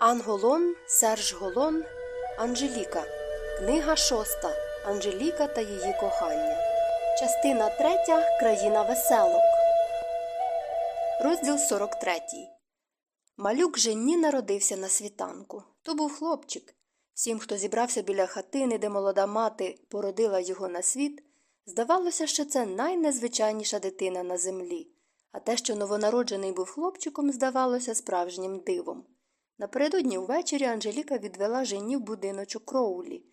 Анголон, Серж Голон, Анжеліка. Книга шоста. Анжеліка та її кохання. Частина третя. Країна веселок. Розділ 43. Малюк Женні народився на світанку. То був хлопчик. Всім, хто зібрався біля хатини, де молода мати породила його на світ, здавалося, що це найнезвичайніша дитина на землі, а те, що новонароджений був хлопчиком, здавалося справжнім дивом. Напередодні ввечері Анжеліка відвела жені в будиночок Кроулі,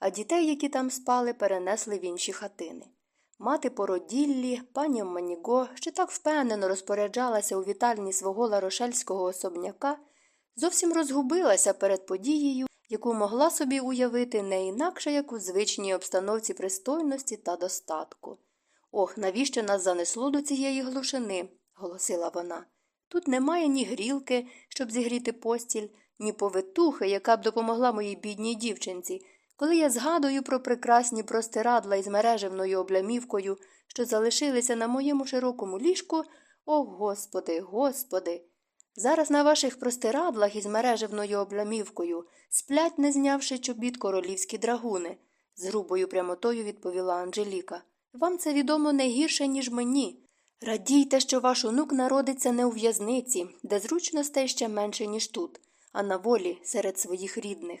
а дітей, які там спали, перенесли в інші хатини. Мати породіллі, пані Маніго, що так впевнено розпоряджалася у вітальні свого ларошельського особняка, зовсім розгубилася перед подією, яку могла собі уявити не інакше, як у звичній обстановці пристойності та достатку. Ох, навіщо нас занесло до цієї глушини? голосила вона. Тут немає ні грілки, щоб зігріти постіль, ні повитухи, яка б допомогла моїй бідній дівчинці. Коли я згадую про прекрасні простирадла із мережевною облямівкою, що залишилися на моєму широкому ліжку, о господи, господи. Зараз на ваших простирадлах із мережевною облямівкою сплять, не знявши чобіт королівські драгуни, з грубою прямотою відповіла Анжеліка. Вам це відомо не гірше, ніж мені. Радійте, що ваш онук народиться не у в'язниці, де зручностей ще менше, ніж тут, а на волі серед своїх рідних.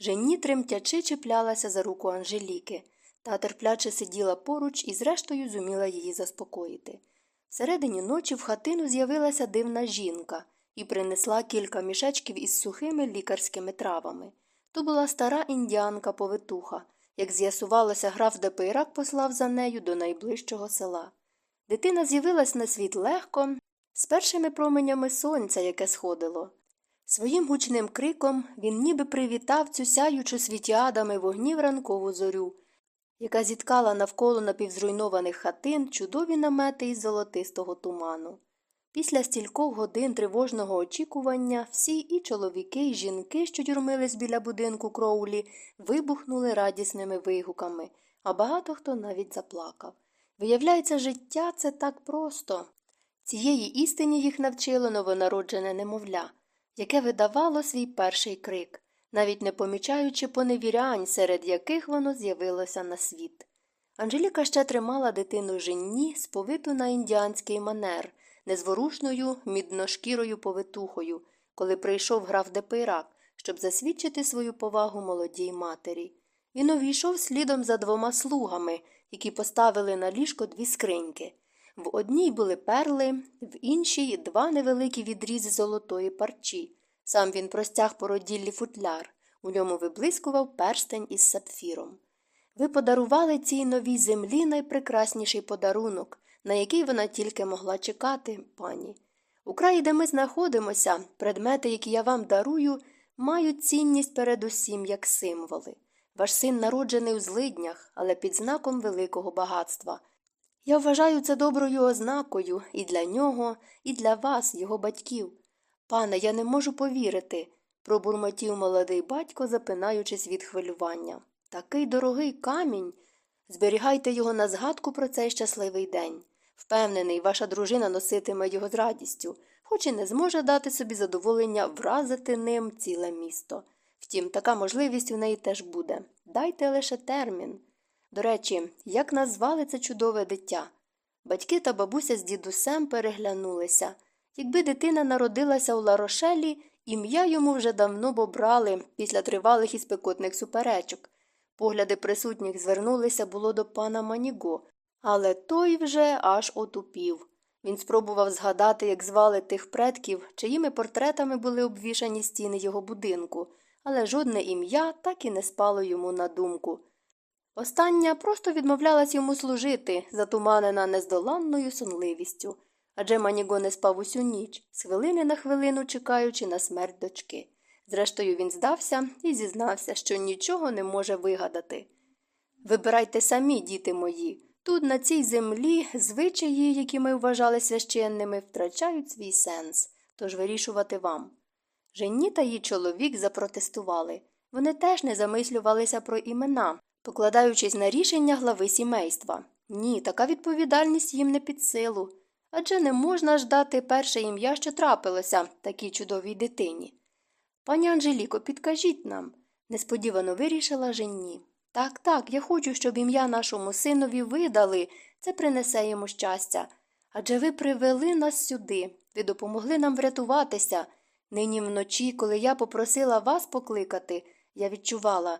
Жені тремтячи чіплялася за руку Анжеліки, та терпляче сиділа поруч і, зрештою, зуміла її заспокоїти. Всередині ночі в хатину з'явилася дивна жінка і принесла кілька мішечків із сухими лікарськими травами. То була стара індіанка повитуха. Як з'ясувалося, граф де Пейрак послав за нею до найближчого села. Дитина з'явилась на світ легко, з першими променями сонця, яке сходило. Своїм гучним криком він ніби привітав цю сяючу міріадами вогнів ранкову зорю, яка зіткала навколо напівзруйнованих хатин чудові намети із золотистого туману. Після стількох годин тривожного очікування всі і чоловіки, і жінки, що юрмились біля будинку Кроулі, вибухнули радісними вигуками, а багато хто навіть заплакав. Виявляється, життя це так просто. Цієї істині їх навчило новонароджене немовля, яке видавало свій перший крик, навіть не помічаючи поневірянь, серед яких воно з'явилося на світ. Анжеліка ще тримала дитину женні, сповиту на індіанський манер, незворушною мідношкірою повитухою, коли прийшов граф де Пейрак, щоб засвідчити свою повагу молодій матері. Він увійшов слідом за двома слугами, які поставили на ліжко дві скриньки. В одній були перли, в іншій два невеликі відрізи золотої парчі. Сам він простяг породіллі футляр, у ньому виблискував перстень із сапфіром. Ви подарували цій новій землі найпрекрасніший подарунок, на який вона тільки могла чекати, пані. У краї, де ми знаходимося, предмети, які я вам дарую, мають цінність передусім як символи. Ваш син народжений у злиднях, але під знаком великого багатства. Я вважаю це доброю ознакою і для нього, і для вас, його батьків. Пане, я не можу повірити, пробурмотів молодий батько, запинаючись від хвилювання. Такий дорогий камінь. Зберігайте його на згадку про цей щасливий день. Впевнений, ваша дружина носитиме його з радістю, хоч і не зможе дати собі задоволення вразити ним ціле місто. Втім, така можливість у неї теж буде. Дайте лише термін. До речі, як назвали це чудове дитя? Батьки та бабуся з дідусем переглянулися. Якби дитина народилася у Ларошелі, ім'я йому вже давно б обрали після тривалих і спекотних суперечок. Погляди присутніх звернулися було до пана Маніго, але той вже аж отупів. Він спробував згадати, як звали тих предків, чиїми портретами були обвішані стіни його будинку, але жодне ім'я так і не спало йому на думку. Остання просто відмовлялась йому служити, затуманена нездоланною сонливістю, адже Маніго не спав усю ніч, з хвилини на хвилину чекаючи на смерть дочки. Зрештою, він здався і зізнався, що нічого не може вигадати. Вибирайте самі, діти мої. Тут, на цій землі, звичаї, які ми вважали священними, втрачають свій сенс, тож вирішувати вам. Женні та її чоловік запротестували. Вони теж не замислювалися про імена, покладаючись на рішення глави сімейства. Ні, така відповідальність їм не під силу. Адже не можна ж дати перше ім'я, що трапилося такій чудовій дитині. Пані Анжеліко, підкажіть нам, несподівано вирішила Женні. Так, так, я хочу, щоб ім'я нашому синові видали, це принесе йому щастя. Адже ви привели нас сюди, ви допомогли нам врятуватися. Нині вночі, коли я попросила вас покликати, я відчувала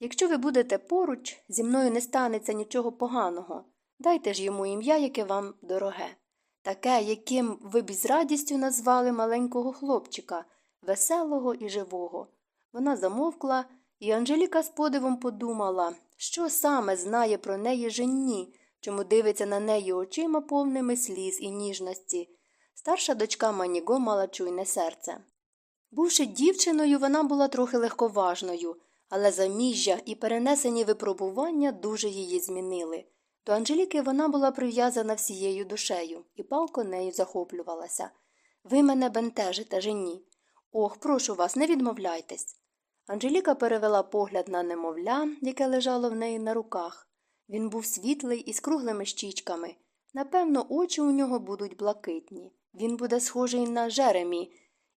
якщо ви будете поруч, зі мною не станеться нічого поганого. Дайте ж йому ім'я, яке вам дороге. Таке, яким ви б із радістю назвали маленького хлопчика, веселого і живого. Вона замовкла, і Анжеліка з подивом подумала, що саме знає про неї Женні, чому дивиться на неї очима повними сліз і ніжності. Старша дочка Маніго мала чуйне серце. Бувши дівчиною, вона була трохи легковажною, але заміжжя і перенесені випробування дуже її змінили. До Анжеліки вона була прив'язана всією душею і палко нею захоплювалася. Ви мене бентежите, жені. Ох, прошу вас, не відмовляйтесь. Анжеліка перевела погляд на немовля, яке лежало в неї на руках. Він був світлий і з круглими щічками. Напевно, очі у нього будуть блакитні. Він буде схожий на Жеремі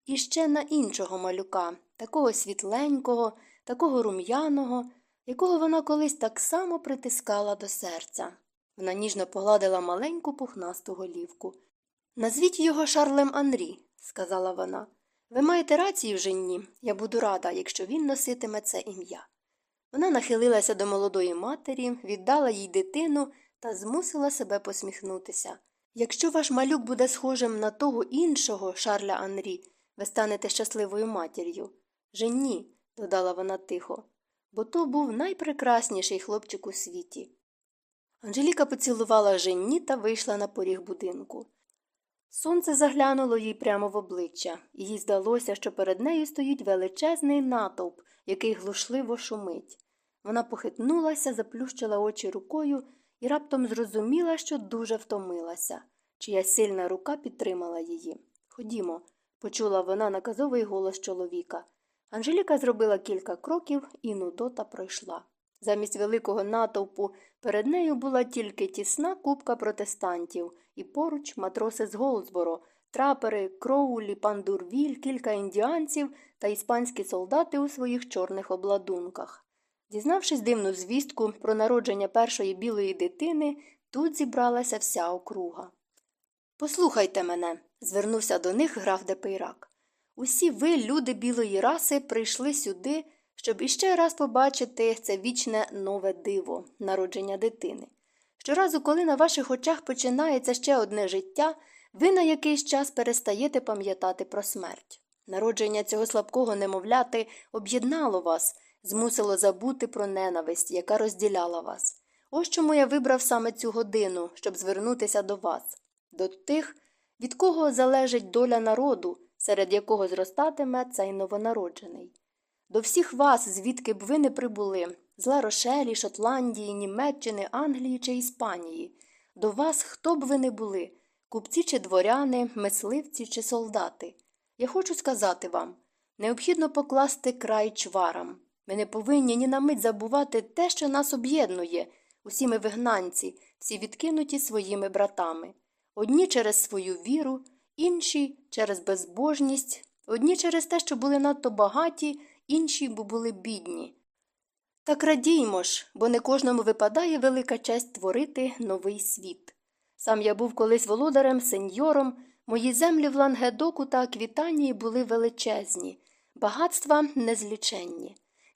і ще на іншого малюка, такого світленького, такого рум'яного, якого вона колись так само притискала до серця. Вона ніжно погладила маленьку пухнасту голівку. Назвіть його Шарлем Анрі, сказала вона. Ви маєте рацію, Женні, я буду рада, якщо він носитиме це ім'я. Вона нахилилася до молодої матері, віддала їй дитину та змусила себе посміхнутися. Якщо ваш малюк буде схожим на того іншого Шарля Анрі, ви станете щасливою матір'ю. Женні, додала вона тихо, бо то був найпрекрасніший хлопчик у світі. Анжеліка поцілувала Женні та вийшла на поріг будинку. Сонце заглянуло їй прямо в обличчя, і їй здалося, що перед нею стоїть величезний натовп, який глушливо шумить. Вона похитнулася, заплющила очі рукою і раптом зрозуміла, що дуже втомилася. Чия сильна рука підтримала її. Ходімо, почула вона наказовий голос чоловіка. Анжеліка зробила кілька кроків, і нудота пройшла. Замість великого натовпу перед нею була тільки тісна купка протестантів, і поруч матроси з Голдсборо, трапери, Кроулі, пан д'Урвіль, кілька індіанців та іспанські солдати у своїх чорних обладунках. Дізнавшись дивну звістку про народження першої білої дитини, тут зібралася вся округа. Послухайте мене, звернувся до них граф де Пейрак. Усі ви, люди білої раси, прийшли сюди, щоб іще раз побачити це вічне нове диво, народження дитини. Щоразу, коли на ваших очах починається ще одне життя, ви на якийсь час перестаєте пам'ятати про смерть. Народження цього слабкого немовляти об'єднало вас, змусило забути про ненависть, яка розділяла вас. Ось чому я вибрав саме цю годину, щоб звернутися до вас, до тих, від кого залежить доля народу, серед якого зростатиме цей новонароджений. До всіх вас, звідки б ви не прибули, з Ларошелі, Шотландії, Німеччини, Англії чи Іспанії. До вас, хто б ви не були, купці чи дворяни, мисливці чи солдати. Я хочу сказати вам необхідно покласти край чварам. Ми не повинні ні на мить забувати те, що нас об'єднує, усі ми вигнанці, всі відкинуті своїми братами. Одні через свою віру, інші через безбожність, одні через те, що були надто багаті, інші бо були бідні. Так радіймо ж, бо не кожному випадає велика честь творити новий світ. Сам я був колись володарем, сеньором, мої землі в Лангедоку та Аквітанії були величезні, багатства незліченні.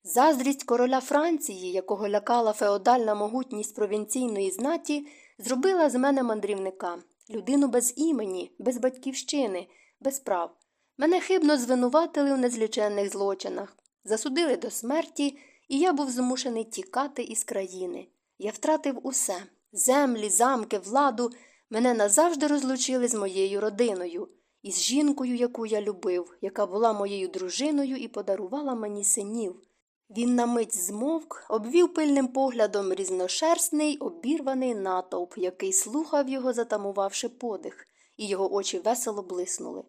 Заздрість короля Франції, якого лякала феодальна могутність провінційної знаті, зробила з мене мандрівника, людину без імені, без батьківщини, без прав. Мене хибно звинуватили у незліченних злочинах, засудили до смерті, і я був змушений тікати із країни. Я втратив усе землі, замки, владу. Мене назавжди розлучили з моєю родиною, із жінкою, яку я любив, яка була моєю дружиною і подарувала мені синів. Він на мить змовк, обвів пильним поглядом різношерстний, обірваний натовп, який слухав його, затамувавши подих, і його очі весело блиснули.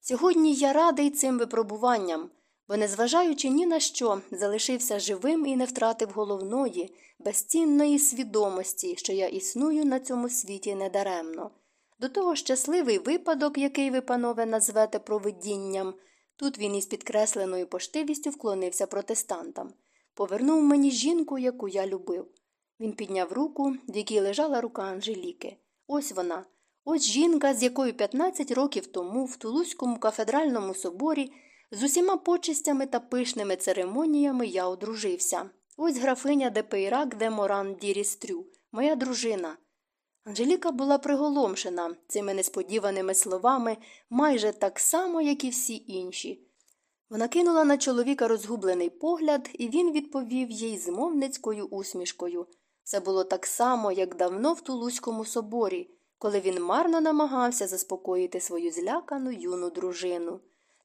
Сьогодні я радий цим випробуванням, бо, незважаючи ні на що, залишився живим і не втратив головної, безцінної свідомості, що я існую на цьому світі недаремно. До того щасливий випадок, який ви, панове, назвете провидінням, Тут він із підкресленою поштивістю вклонився протестантам. Повернув мені жінку, яку я любив. Він підняв руку, в якій лежала рука Анжеліки. Ось вона. Ось жінка, з якою 15 років тому в Тулузькому кафедральному соборі з усіма почестями та пишними церемоніями я одружився. Ось графиня де Пейрак де Моран Дірістрю, моя дружина. Анжеліка була приголомшена цими несподіваними словами майже так само, як і всі інші. Вона кинула на чоловіка розгублений погляд, і він відповів їй змовницькою усмішкою. Це було так само, як давно в Тулузькому соборі, коли він марно намагався заспокоїти свою злякану юну дружину.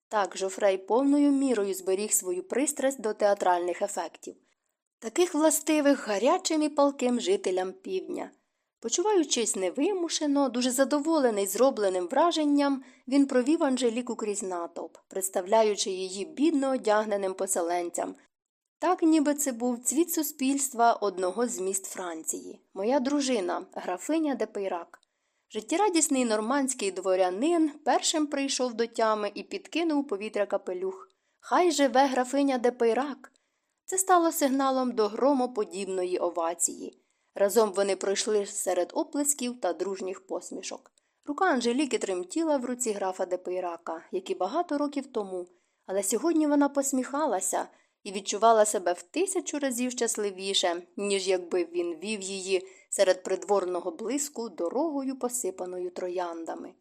Так Жофрей повною мірою зберіг свою пристрасть до театральних ефектів, таких властивих гарячим і палким жителям півдня. Почуваючись невимушено, дуже задоволений зробленим враженням, він провів Анжеліку крізь натовп, представляючи її бідно одягненим поселенцям. Так ніби це був цвіт суспільства одного з міст Франції, моя дружина, графиня де Пейрак. Життєрадісний нормандський дворянин першим прийшов до тями і підкинув повітря капелюх. Хай живе графиня де Пейрак. Це стало сигналом до громоподібної овації. Разом вони пройшли серед оплесків та дружніх посмішок. Рука Анжеліки тремтіла в руці графа Депейрака, як і багато років тому, але сьогодні вона посміхалася і відчувала себе в тисячу разів щасливіше, ніж якби він вів її серед придворного блиску дорогою, посипаною трояндами.